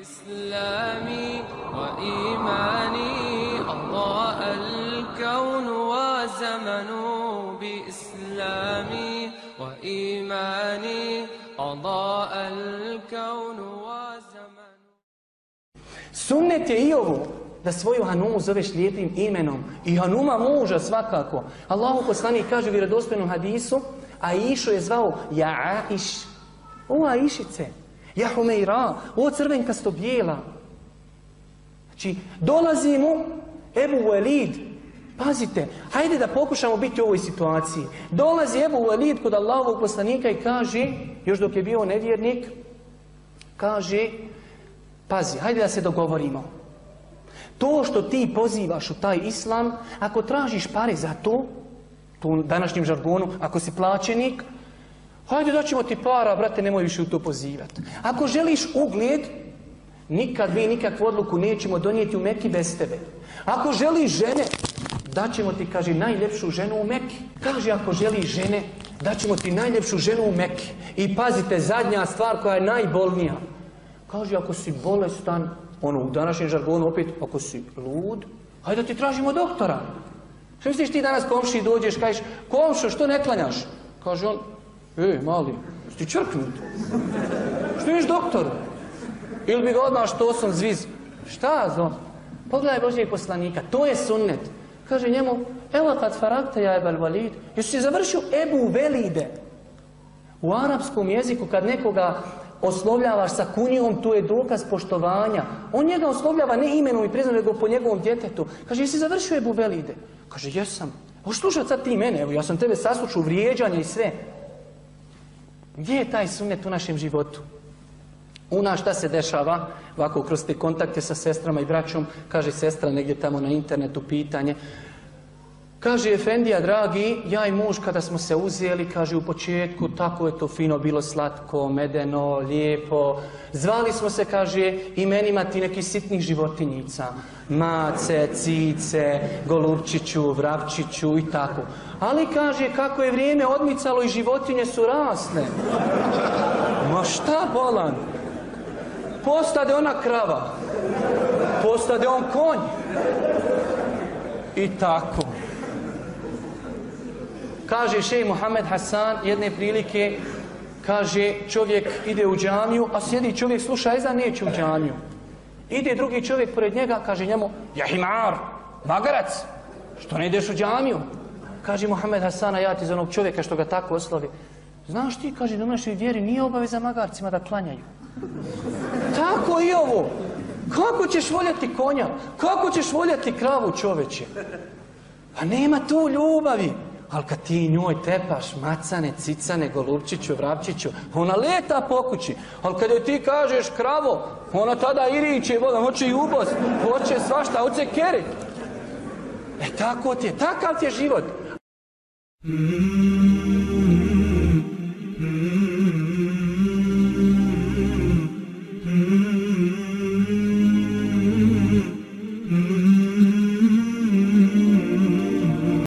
إسلامي وإيماني أضاء الكون وزمن بإسلامي وإيماني أضاء الكون وزمن Sunnet je i ovo, da svoju Hanumu zoveš lijepim imenom. I Hanuma muža svakako. Allahu poslanik kaže u vjerodostojnom hadisu, a Išu je zvao Ja Aiš. O Aišice, ja Humeira, o crvenkasto bijela. Znači, dolazi mu Ebu Walid. Pazite, hajde da pokušamo biti u ovoj situaciji. Dolazi Ebu Walid kod Allahovog poslanika i kaže, još dok je bio nevjernik, kaže, pazi, hajde da se dogovorimo. To što ti pozivaš u taj islam, ako tražiš pare za to, to u današnjem žargonu, ako si plaćenik, hajde da ćemo ti para, brate, nemoj više u to pozivati. Ako želiš ugled, nikad mi nikakvu odluku nećemo donijeti u Meki bez tebe. Ako želiš žene, daćemo ti, kaže, najljepšu ženu u Meki. Kaže, ako želiš žene, daćemo ti najljepšu ženu u Meki. I pazite, zadnja stvar koja je najbolnija. Kaže, ako si bolestan, ono, u današnjem žargonu opet, ako si lud, hajde da ti tražimo doktora. Što misliš ti danas komši dođeš, kažeš, komšo, što ne klanjaš? Kaže on, ej, mali, ti črknut? Što viš doktor? Ili bi ga odmah što sam zviz. Šta zon? Pogledaj Božijeg poslanika, to je sunnet. Kaže njemu, evo kad farakta ja ebal valid, jesi si završio Ebu Velide? U arapskom jeziku kad nekoga oslovljavaš sa kunijom, tu je dokaz poštovanja. On njega oslovljava ne imenom i priznanom, nego po njegovom djetetu. Kaže, jesi završio Ebu Velide? Kaže, jesam. Hoćeš slušati sad ti mene, evo ja sam tebe saslušao vrijeđanje i sve. Gdje je taj sunnet u našem životu? U nas šta se dešava? Ovako kroz te kontakte sa sestrama i braćom, kaže sestra negdje tamo na internetu pitanje. Kaže Efendija, dragi, ja i muž kada smo se uzeli, kaže u početku, tako je to fino, bilo slatko, medeno, lijepo. Zvali smo se, kaže, imenima ti nekih sitnih životinjica. Mace, cice, golubčiću, vravčiću i tako. Ali kaže, kako je vrijeme odmicalo i životinje su rasne. Ma šta bolan? Postade ona krava. Postade on konj. I tako. Kaže šej Muhammed Hasan jedne prilike, kaže čovjek ide u džamiju, a sjedi čovjek sluša ezan, neće u džamiju. Ide drugi čovjek pored njega, kaže njemu, ja himar, magarac, što ne ideš u džamiju? Kaže Muhammed Hasana, ja ti za onog čovjeka što ga tako oslovi. Znaš ti, kaže, na našoj vjeri nije obaveza magarcima da klanjaju. Tako i ovo. Kako ćeš voljeti konja? Kako ćeš voljeti kravu čoveče? Pa nema tu ljubavi. Ali kad ti njoj tepaš macane, cicane, golubčiću, vrapčiću, ona leta po kući. Ali kad joj ti kažeš kravo, ona tada iriće, voda, hoće i ubos, hoće svašta, hoće keri. E tako ti je, takav ti je život.